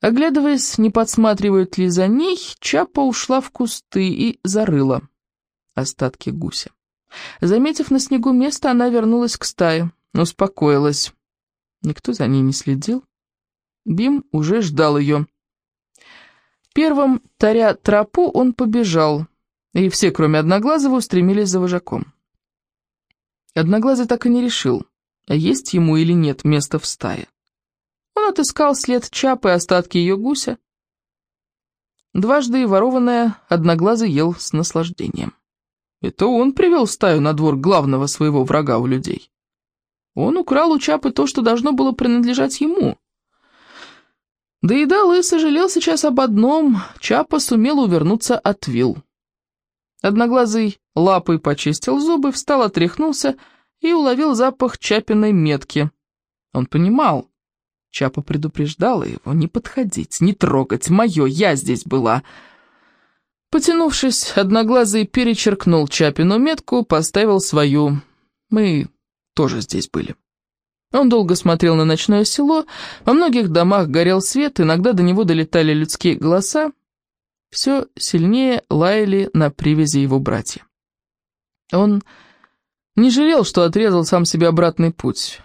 Оглядываясь, не подсматривают ли за ней, Чапа ушла в кусты и зарыла остатки гуся. Заметив на снегу место, она вернулась к стае, успокоилась. Никто за ней не следил. Бим уже ждал ее. Первым, таря тропу, он побежал, и все, кроме Одноглазого, устремились за вожаком. Одноглазый так и не решил, есть ему или нет место в стае. Он отыскал след Чапы и остатки ее гуся. Дважды ворованное Одноглазый ел с наслаждением. Это он привел стаю на двор главного своего врага у людей. Он украл у Чапы то, что должно было принадлежать ему. Доедал и сожалел сейчас об одном. Чапа сумел увернуться от вил. Одноглазый лапой почистил зубы, встал, отряхнулся и уловил запах Чапиной метки. Он понимал. Чапа предупреждала его не подходить, не трогать. Мое, я здесь была. Потянувшись, Одноглазый перечеркнул Чапину метку, поставил свою. Мы тоже здесь были. Он долго смотрел на ночное село, во многих домах горел свет, иногда до него долетали людские голоса. Все сильнее лаяли на привязи его братья. Он не жалел, что отрезал сам себе обратный путь,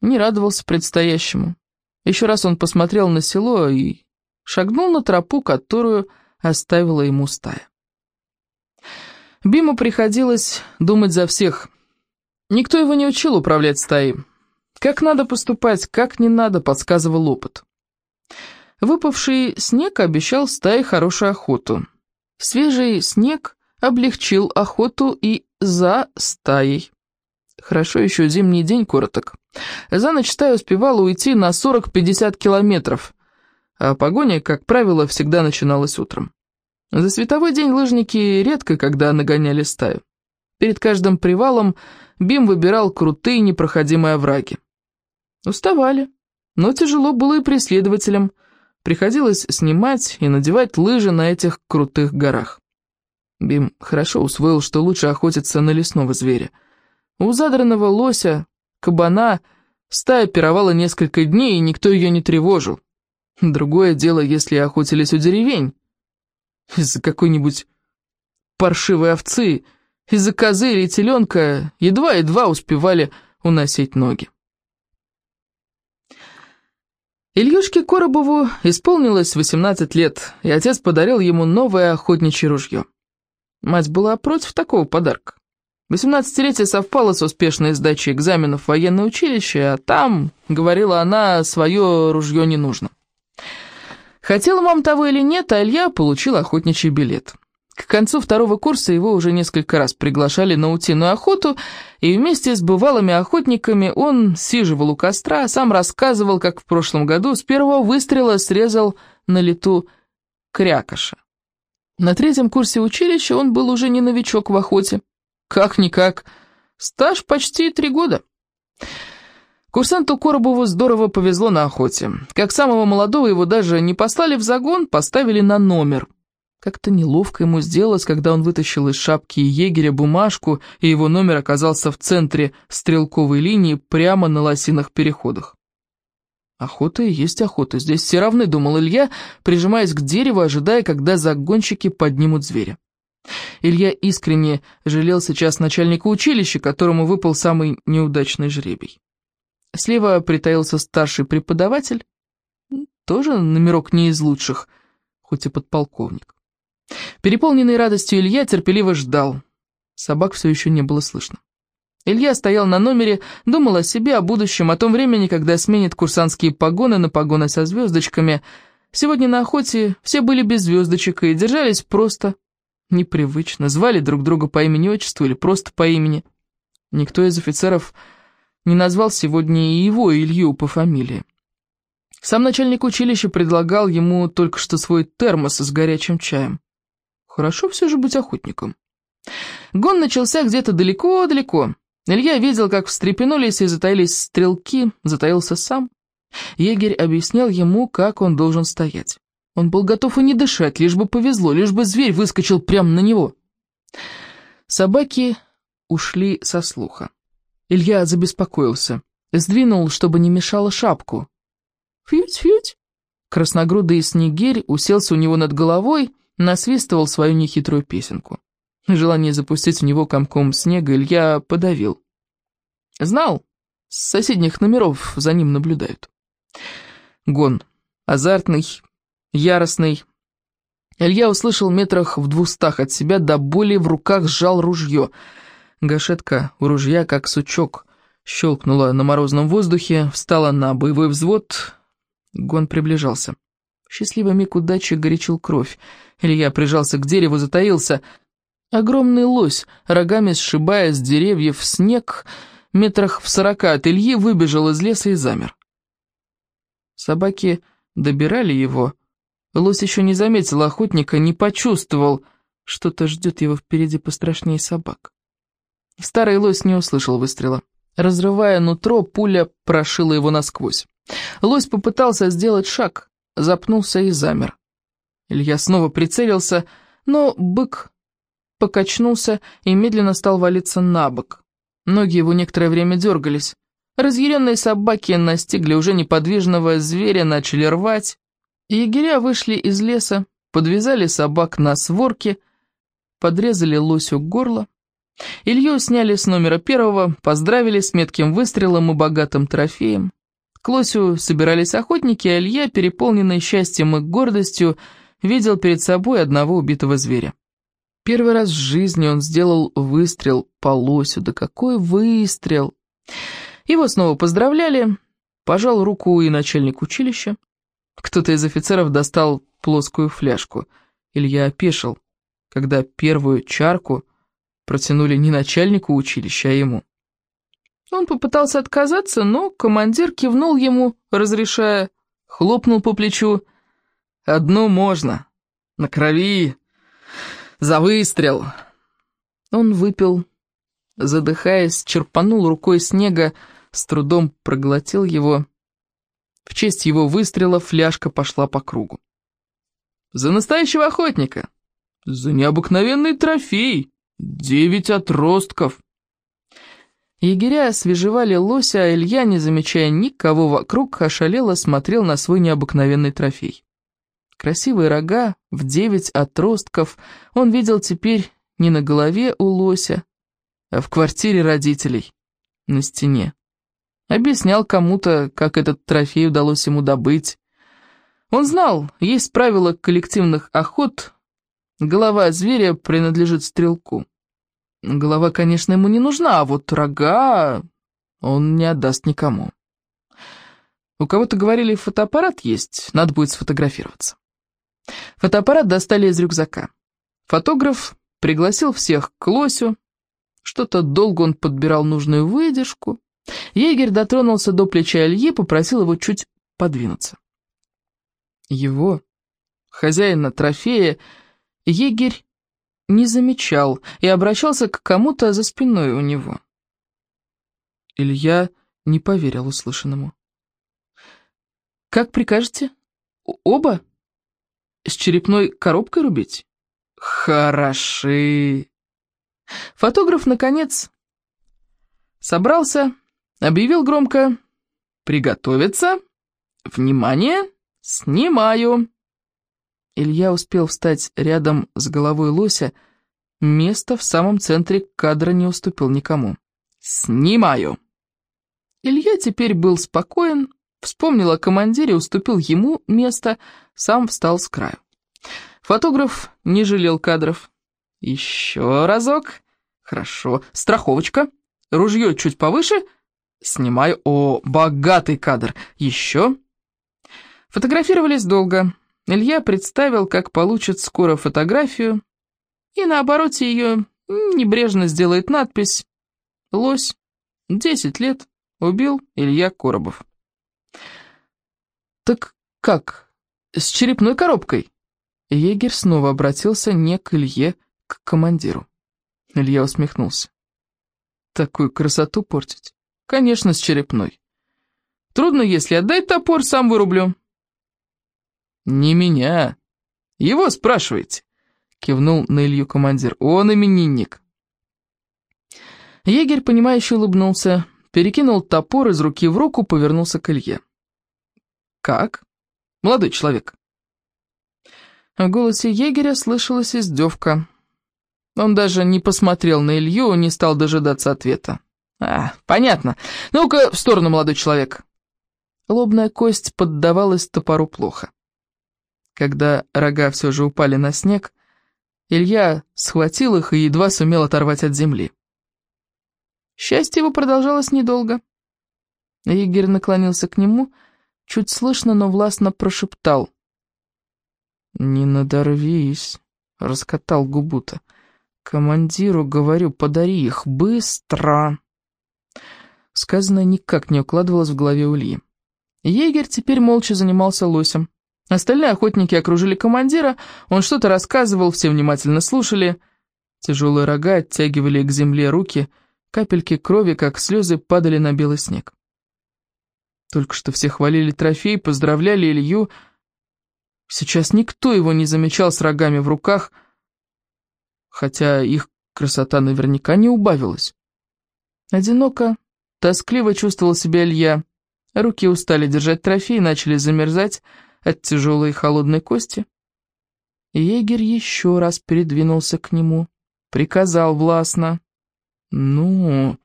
не радовался предстоящему. Еще раз он посмотрел на село и шагнул на тропу, которую оставила ему стая. Биму приходилось думать за всех. Никто его не учил управлять стаей. Как надо поступать, как не надо, подсказывал опыт. Выпавший снег обещал стае хорошую охоту. Свежий снег облегчил охоту и за стаей. Хорошо еще зимний день короток. За ночь стая успевала уйти на 40-50 километров, а погоня, как правило, всегда начиналась утром. За световой день лыжники редко когда нагоняли стаю. Перед каждым привалом Бим выбирал крутые непроходимые овраги. Уставали, но тяжело было и преследователям. Приходилось снимать и надевать лыжи на этих крутых горах. Бим хорошо усвоил, что лучше охотиться на лесного зверя. У задранного лося, кабана, стая пировала несколько дней, и никто ее не тревожил. Другое дело, если охотились у деревень. Из-за какой-нибудь паршивой овцы, из-за козы или теленка едва-едва успевали уносить ноги. Ильюшке Коробову исполнилось 18 лет, и отец подарил ему новое охотничье ружье. Мать была против такого подарка. 18-летие совпало с успешной сдачей экзаменов в военное училище, а там, говорила она, свое ружье не нужно. Хотела мам того или нет, а Илья получил охотничий билет. К концу второго курса его уже несколько раз приглашали на утиную охоту, и вместе с бывалыми охотниками он сиживал у костра, сам рассказывал, как в прошлом году с первого выстрела срезал на лету крякоша. На третьем курсе училища он был уже не новичок в охоте. Как-никак, стаж почти три года. Курсанту Коробову здорово повезло на охоте. Как самого молодого его даже не послали в загон, поставили на номер. Как-то неловко ему сделалось, когда он вытащил из шапки егеря бумажку, и его номер оказался в центре стрелковой линии прямо на лосиных переходах. Охота и есть охота, здесь все равны, думал Илья, прижимаясь к дереву, ожидая, когда загонщики поднимут зверя. Илья искренне жалел сейчас начальника училища, которому выпал самый неудачный жребий. Слева притаился старший преподаватель, тоже номерок не из лучших, хоть и подполковник. Переполненный радостью Илья терпеливо ждал. Собак все еще не было слышно. Илья стоял на номере, думал о себе, о будущем, о том времени, когда сменит курсантские погоны на погоны со звездочками. Сегодня на охоте все были без звездочек и держались просто, непривычно, звали друг друга по имени-отчеству или просто по имени. Никто из офицеров не назвал сегодня и его, Илью, по фамилии. Сам начальник училища предлагал ему только что свой термос с горячим чаем. Хорошо все же быть охотником. Гон начался где-то далеко-далеко. Илья видел, как встрепенулись и затаились стрелки, затаился сам. Егерь объяснял ему, как он должен стоять. Он был готов и не дышать, лишь бы повезло, лишь бы зверь выскочил прямо на него. Собаки ушли со слуха. Илья забеспокоился. Сдвинул, чтобы не мешала шапку. «Фьють-фьють!» Красногрудый снегирь уселся у него над головой, насвистывал свою нехитрую песенку. Желание запустить в него комком снега Илья подавил. Знал, с соседних номеров за ним наблюдают. Гон. Азартный, яростный. Илья услышал метрах в двухстах от себя, до боли в руках сжал ружье. Гашетка у ружья, как сучок, щелкнула на морозном воздухе, встала на боевой взвод. Гон приближался. Счастливый миг удачи горячил кровь. Илья прижался к дереву, затаился. Огромный лось, рогами сшибая с деревьев снег, метрах в сорока от Ильи выбежал из леса и замер. Собаки добирали его. Лось еще не заметил охотника, не почувствовал, что-то ждет его впереди пострашнее собак. Старый лось не услышал выстрела. Разрывая нутро, пуля прошила его насквозь. Лось попытался сделать шаг, запнулся и замер. Илья снова прицелился, но бык покачнулся и медленно стал валиться на бок. Ноги его некоторое время дергались. Разъяренные собаки настигли уже неподвижного зверя, начали рвать. Егеря вышли из леса, подвязали собак на сворке, подрезали лосю горло. Илью сняли с номера первого, поздравили с метким выстрелом и богатым трофеем. К лосю собирались охотники, а Илья, переполненный счастьем и гордостью, видел перед собой одного убитого зверя. Первый раз в жизни он сделал выстрел по лосю. Да какой выстрел! Его снова поздравляли, пожал руку и начальник училища. Кто-то из офицеров достал плоскую фляжку. Илья опешил, когда первую чарку протянули не начальнику училища, а ему. Он попытался отказаться, но командир кивнул ему, разрешая, хлопнул по плечу. «Одну можно, на крови, за выстрел!» Он выпил, задыхаясь, черпанул рукой снега, с трудом проглотил его. В честь его выстрела фляжка пошла по кругу. «За настоящего охотника! За необыкновенный трофей! Девять отростков!» Егеря свежевали лося, а Илья, не замечая никого вокруг, ошалело смотрел на свой необыкновенный трофей. Красивые рога в девять отростков он видел теперь не на голове у лося, а в квартире родителей, на стене. Объяснял кому-то, как этот трофей удалось ему добыть. Он знал, есть правило коллективных охот, голова зверя принадлежит стрелку. Голова, конечно, ему не нужна, а вот рога он не отдаст никому. У кого-то говорили, фотоаппарат есть, надо будет сфотографироваться. Фотоаппарат достали из рюкзака. Фотограф пригласил всех к лосю. Что-то долго он подбирал нужную выдержку. Егерь дотронулся до плеча Ильи, попросил его чуть подвинуться. Его, хозяина трофея, егерь не замечал и обращался к кому-то за спиной у него. Илья не поверил услышанному. «Как прикажете? Оба? С черепной коробкой рубить?» «Хороши!» Фотограф, наконец, собрался, объявил громко «Приготовиться! Внимание! Снимаю!» Илья успел встать рядом с головой лося, место в самом центре кадра не уступил никому. «Снимаю!» Илья теперь был спокоен, вспомнил о командире, уступил ему место, сам встал с краю. Фотограф не жалел кадров. «Еще разок. Хорошо. Страховочка. Ружье чуть повыше. Снимаю. О, богатый кадр. Еще». Фотографировались долго. Илья представил, как получит скоро фотографию, и на обороте ее небрежно сделает надпись «Лось, 10 лет, убил Илья Коробов». «Так как? С черепной коробкой?» Егерь снова обратился не к Илье, к командиру. Илья усмехнулся. «Такую красоту портить? Конечно, с черепной. Трудно, если отдать топор, сам вырублю». «Не меня. Его спрашиваете», — кивнул на Илью командир. «Он именинник». Егерь, понимающе улыбнулся, перекинул топор из руки в руку, повернулся к Илье. «Как? молодой человек?» В голосе егеря слышалась издевка. Он даже не посмотрел на Илью, не стал дожидаться ответа. «А, понятно. Ну-ка, в сторону, молодой человек». Лобная кость поддавалась топору плохо. Когда рога все же упали на снег, Илья схватил их и едва сумел оторвать от земли. Счастье его продолжалось недолго. Игорь наклонился к нему, чуть слышно, но властно прошептал. «Не надорвись», — раскатал губу-то. «Командиру, говорю, подари их, быстро!» Сказанное никак не укладывалось в голове Ульи. Егерь теперь молча занимался лосем. Остальные охотники окружили командира, он что-то рассказывал, все внимательно слушали. Тяжелые рога оттягивали к земле руки, капельки крови, как слезы, падали на белый снег. Только что все хвалили трофей, поздравляли Илью. Сейчас никто его не замечал с рогами в руках, хотя их красота наверняка не убавилась. Одиноко, тоскливо чувствовал себя Илья. Руки устали держать трофей, начали замерзать, от тяжелой и холодной кости. Егерь еще раз передвинулся к нему, приказал властно. «Ну,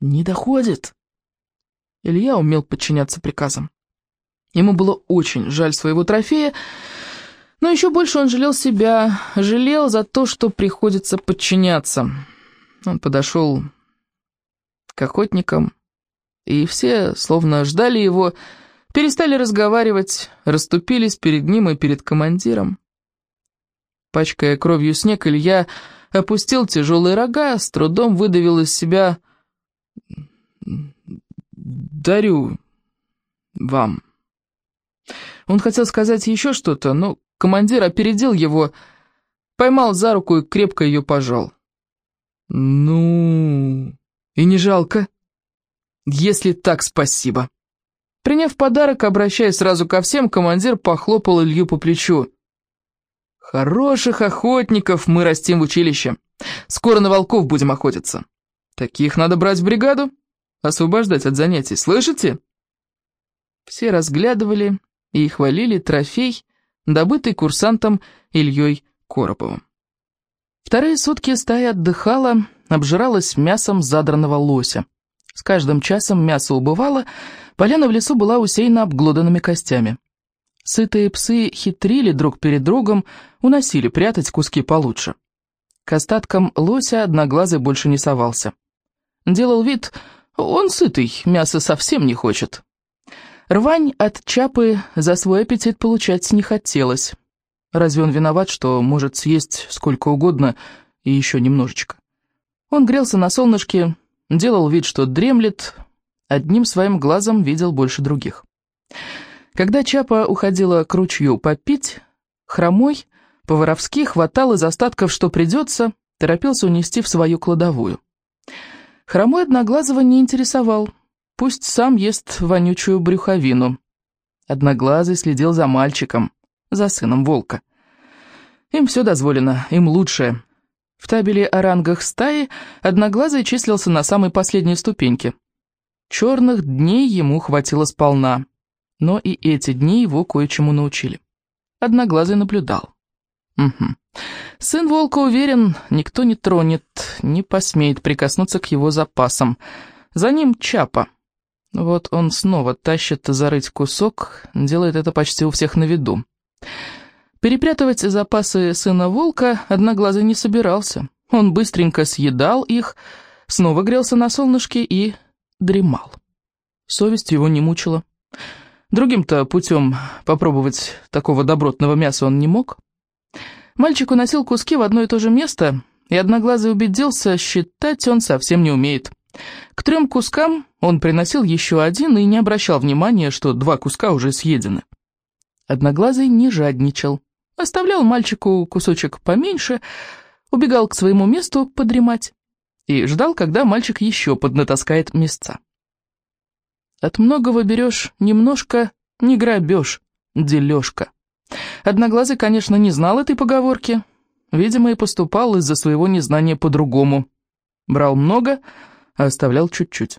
не доходит». Илья умел подчиняться приказам. Ему было очень жаль своего трофея, но еще больше он жалел себя, жалел за то, что приходится подчиняться. Он подошел к охотникам, и все, словно ждали его, Перестали разговаривать, расступились перед ним и перед командиром. Пачкая кровью снег, Илья опустил тяжелые рога, с трудом выдавил из себя «дарю вам». Он хотел сказать еще что-то, но командир опередил его, поймал за руку и крепко ее пожал. «Ну, и не жалко? Если так, спасибо». Приняв подарок, обращаясь сразу ко всем, командир похлопал Илью по плечу. «Хороших охотников мы растим в училище. Скоро на волков будем охотиться. Таких надо брать в бригаду, освобождать от занятий, слышите?» Все разглядывали и хвалили трофей, добытый курсантом Ильей Короповым. Вторые сутки стая отдыхала, обжиралась мясом задранного лося. С каждым часом мясо убывало, поляна в лесу была усеяна обглоданными костями. Сытые псы хитрили друг перед другом, уносили прятать куски получше. К остаткам лося одноглазый больше не совался. Делал вид, он сытый, мясо совсем не хочет. Рвань от чапы за свой аппетит получать не хотелось. Разве он виноват, что может съесть сколько угодно и еще немножечко? Он грелся на солнышке, делал вид, что дремлет, одним своим глазом видел больше других. Когда Чапа уходила к ручью попить, хромой по-воровски хватал из остатков, что придется, торопился унести в свою кладовую. Хромой Одноглазого не интересовал, пусть сам ест вонючую брюховину. Одноглазый следил за мальчиком, за сыном волка. Им все дозволено, им лучшее. В табеле о рангах стаи Одноглазый числился на самой последней ступеньке. Черных дней ему хватило сполна, но и эти дни его кое-чему научили. Одноглазый наблюдал. Угу. Сын волка уверен, никто не тронет, не посмеет прикоснуться к его запасам. За ним Чапа. Вот он снова тащит зарыть кусок, делает это почти у всех на виду. Перепрятывать запасы сына волка Одноглазый не собирался. Он быстренько съедал их, снова грелся на солнышке и дремал. Совесть его не мучила. Другим-то путем попробовать такого добротного мяса он не мог. Мальчик уносил куски в одно и то же место, и Одноглазый убедился, считать он совсем не умеет. К трем кускам он приносил еще один и не обращал внимания, что два куска уже съедены. Одноглазый не жадничал. Оставлял мальчику кусочек поменьше, убегал к своему месту подремать и ждал, когда мальчик еще поднатаскает места. От многого берешь немножко, не грабеж, дележка. Одноглазый, конечно, не знал этой поговорки, видимо, и поступал из-за своего незнания по-другому. Брал много, а оставлял чуть-чуть.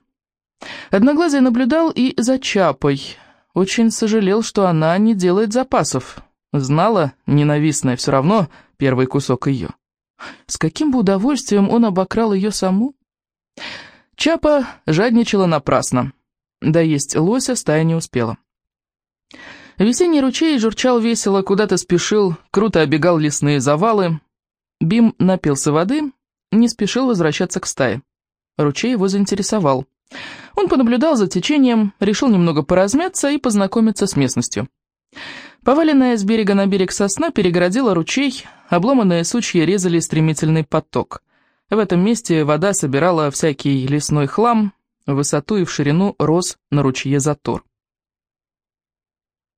Одноглазый наблюдал и за Чапой. очень сожалел, что она не делает запасов. Знала, ненавистная, все равно первый кусок ее. С каким бы удовольствием он обокрал ее саму? Чапа жадничала напрасно. Да есть лося стая не успела. Весенний ручей журчал весело, куда-то спешил, круто обегал лесные завалы. Бим напился воды, не спешил возвращаться к стае. Ручей его заинтересовал. Он понаблюдал за течением, решил немного поразмяться и познакомиться с местностью. Поваленная с берега на берег сосна перегородила ручей, обломанные сучья резали стремительный поток. В этом месте вода собирала всякий лесной хлам, в высоту и в ширину рос на ручье затор.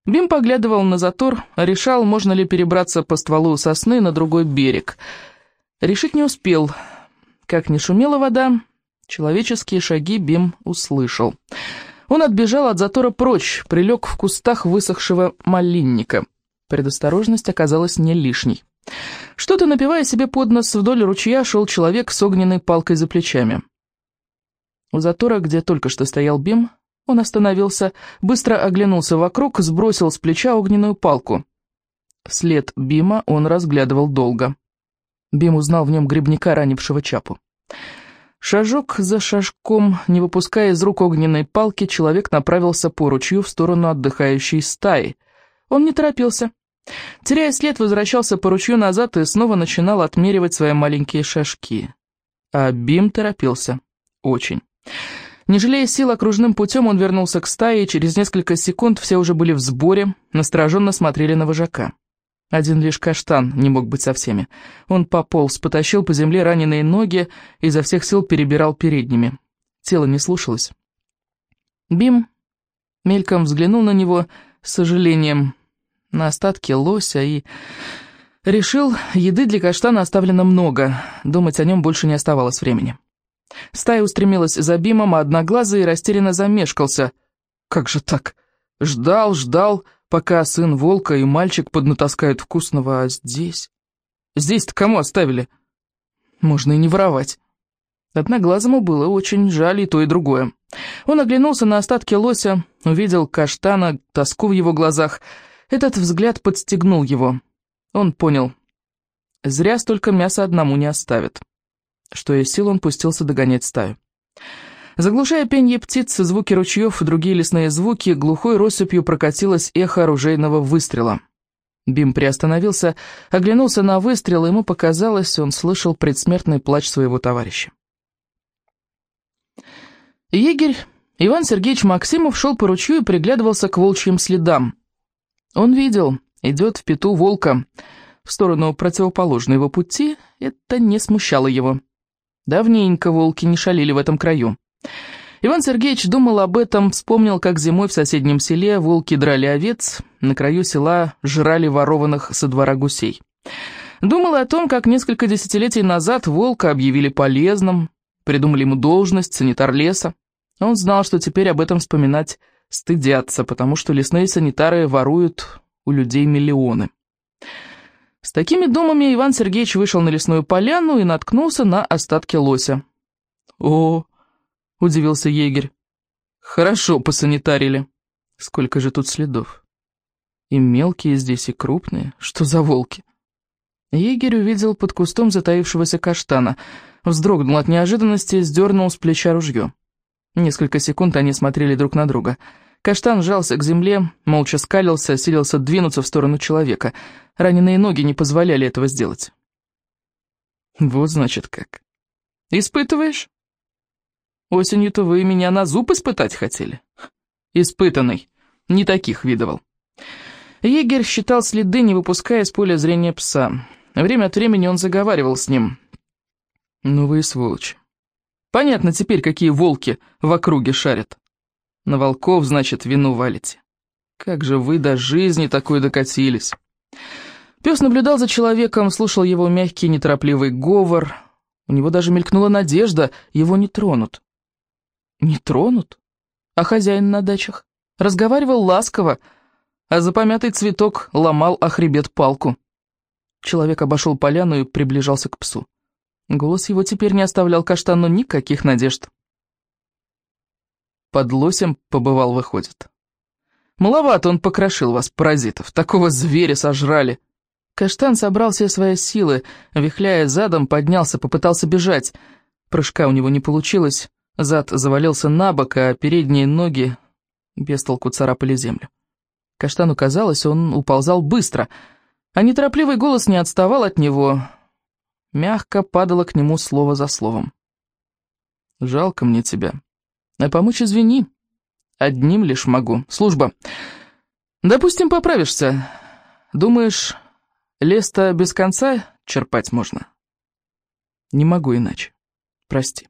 Бим поглядывал на затор, решал, можно ли перебраться по стволу сосны на другой берег. Решить не успел. Как не шумела вода, человеческие шаги Бим услышал. Он отбежал от затора прочь, прилег в кустах высохшего малинника. Предосторожность оказалась не лишней. Что-то напивая себе под нос, вдоль ручья шел человек с огненной палкой за плечами. У затора, где только что стоял Бим, он остановился, быстро оглянулся вокруг, сбросил с плеча огненную палку. След Бима он разглядывал долго. Бим узнал в нем грибника, ранившего Чапу. Шажок за шажком, не выпуская из рук огненной палки, человек направился по ручью в сторону отдыхающей стаи. Он не торопился. Теряя след, возвращался по ручью назад и снова начинал отмеривать свои маленькие шажки. А Бим торопился. Очень. Не жалея сил окружным путем, он вернулся к стае, и через несколько секунд все уже были в сборе, настороженно смотрели на вожака. Один лишь каштан не мог быть со всеми. Он пополз, потащил по земле раненые ноги, и изо всех сил перебирал передними. Тело не слушалось. Бим мельком взглянул на него с сожалением, на остатки лося и... Решил, еды для каштана оставлено много, думать о нем больше не оставалось времени. Стая устремилась за Бимом, а одноглазый растерянно замешкался. Как же так? Ждал, ждал, пока сын волка и мальчик поднатаскают вкусного, а здесь... Здесь-то кому оставили? Можно и не воровать. Одноглазому было очень жаль и то, и другое. Он оглянулся на остатки лося, увидел каштана, тоску в его глазах. Этот взгляд подстегнул его. Он понял. Зря столько мяса одному не оставят. Что из сил он пустился догонять стаю. Заглушая пенье птиц, звуки ручьев и другие лесные звуки, глухой россыпью прокатилось эхо оружейного выстрела. Бим приостановился, оглянулся на выстрел, и ему показалось, он слышал предсмертный плач своего товарища. Егерь Иван Сергеевич Максимов шел по ручью и приглядывался к волчьим следам. Он видел, идет в пету волка, в сторону противоположной его пути, это не смущало его. Давненько волки не шалили в этом краю. Иван Сергеевич думал об этом, вспомнил, как зимой в соседнем селе волки драли овец, на краю села жрали ворованных со двора гусей. Думал о том, как несколько десятилетий назад волка объявили полезным, придумали ему должность, санитар леса. Он знал, что теперь об этом вспоминать стыдятся, потому что лесные санитары воруют у людей миллионы. С такими думами Иван Сергеевич вышел на лесную поляну и наткнулся на остатки лося. «О!» — удивился егерь. «Хорошо посанитарили. Сколько же тут следов? И мелкие здесь, и крупные. Что за волки?» Егерь увидел под кустом затаившегося каштана. Вздрогнул от неожиданности и сдернул с плеча ружье. Несколько секунд они смотрели друг на друга — Каштан жался к земле, молча скалился, силился двинуться в сторону человека. Раненые ноги не позволяли этого сделать. Вот значит как. Испытываешь? Осенью-то вы меня на зуб испытать хотели? Испытанный. Не таких видывал. Егерь считал следы, не выпуская из поля зрения пса. Время от времени он заговаривал с ним. «Ну вы и сволочь. Понятно теперь, какие волки в округе шарят. На волков, значит, вину валите. Как же вы до жизни такой докатились. Пес наблюдал за человеком, слушал его мягкий, неторопливый говор. У него даже мелькнула надежда, его не тронут. Не тронут? А хозяин на дачах? Разговаривал ласково, а за помятый цветок ломал о хребет палку. Человек обошел поляну и приближался к псу. Голос его теперь не оставлял каштану никаких надежд. Под лосем побывал, выходит. Маловато он покрошил вас, паразитов, такого зверя сожрали. Каштан собрал все свои силы, вихляя задом, поднялся, попытался бежать. Прыжка у него не получилось, зад завалился на бок, а передние ноги без толку царапали землю. Каштану казалось, он уползал быстро, а неторопливый голос не отставал от него. Мягко падало к нему слово за словом. «Жалко мне тебя. А помочь извини. Одним лишь могу. Служба. Допустим, поправишься. Думаешь, лес-то без конца черпать можно?» «Не могу иначе. Прости».